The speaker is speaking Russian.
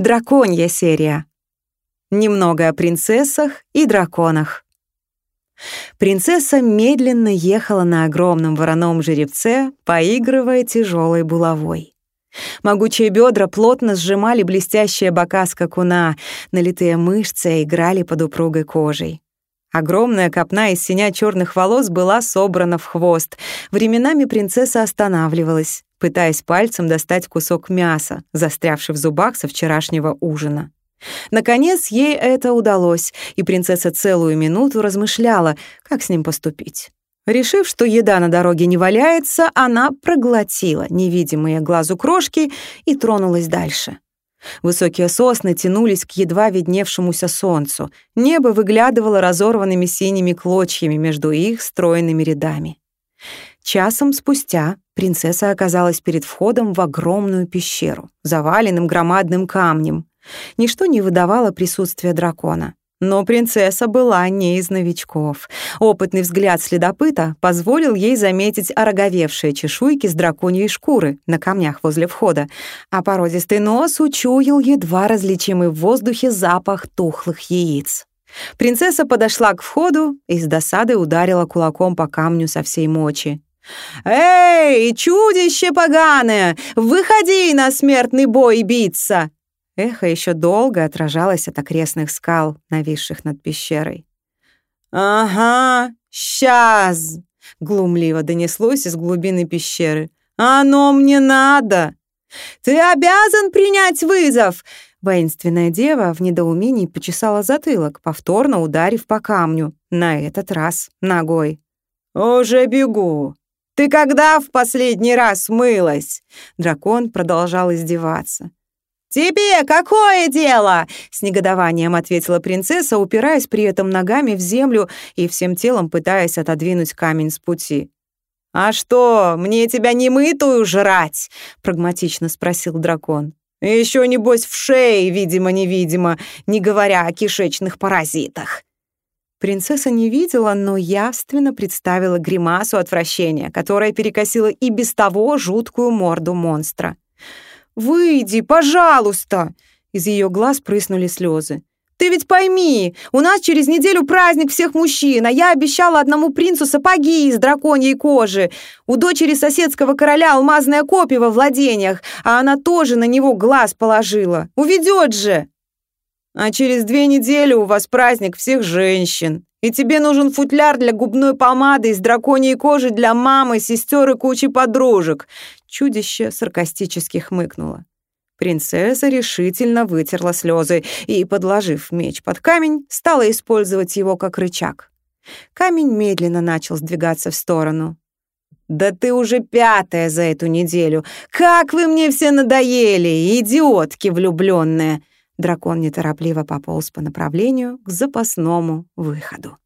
Драконья серия. Немного о принцессах и драконах. Принцесса медленно ехала на огромном вороном жеребце, поигрывая тяжелой булавой. Могучие бедра плотно сжимали блестящие бока скакуна, налитые мышцы играли под упругой кожей. Огромная копна из синя черных волос была собрана в хвост. Временами принцесса останавливалась, пытаясь пальцем достать кусок мяса, застрявший в зубах со вчерашнего ужина. Наконец ей это удалось, и принцесса целую минуту размышляла, как с ним поступить. Решив, что еда на дороге не валяется, она проглотила невидимые глазу крошки и тронулась дальше. Высокие сосны тянулись к едва видневшемуся солнцу. Небо выглядывало разорванными синими клочьями между их стройными рядами. Часом спустя принцесса оказалась перед входом в огромную пещеру, заваленным громадным камнем. Ничто не выдавало присутствия дракона. Но принцесса была не из новичков. Опытный взгляд следопыта позволил ей заметить ороговевшие чешуйки с драконьей шкуры на камнях возле входа, а породистый нос учуял едва различимый в воздухе запах тухлых яиц. Принцесса подошла к входу и с досадой ударила кулаком по камню со всей мочи. «Эй, чудище поганое! Выходи на смертный бой биться!» Эхо еще долго отражалось от окрестных скал, нависших над пещерой. «Ага, сейчас!» — глумливо донеслось из глубины пещеры. «Оно мне надо! Ты обязан принять вызов!» Воинственная дева в недоумении почесала затылок, повторно ударив по камню, на этот раз ногой. «Уже бегу! Ты когда в последний раз мылась?» Дракон продолжал издеваться. «Тебе какое дело?» — с негодованием ответила принцесса, упираясь при этом ногами в землю и всем телом пытаясь отодвинуть камень с пути. «А что, мне тебя не мытую жрать?» — прагматично спросил дракон. Еще небось, в шее, видимо-невидимо, не говоря о кишечных паразитах». Принцесса не видела, но явственно представила гримасу отвращения, которая перекосила и без того жуткую морду монстра. «Выйди, пожалуйста!» Из ее глаз прыснули слезы. «Ты ведь пойми, у нас через неделю праздник всех мужчин, а я обещала одному принцу сапоги из драконьей кожи. У дочери соседского короля алмазная копия во владениях, а она тоже на него глаз положила. Уведет же!» «А через две недели у вас праздник всех женщин, и тебе нужен футляр для губной помады из драконьей кожи для мамы, сестер и кучи подружек. Чудище саркастически хмыкнуло. Принцесса решительно вытерла слезы и, подложив меч под камень, стала использовать его как рычаг. Камень медленно начал сдвигаться в сторону. «Да ты уже пятая за эту неделю! Как вы мне все надоели, идиотки влюбленные! Дракон неторопливо пополз по направлению к запасному выходу.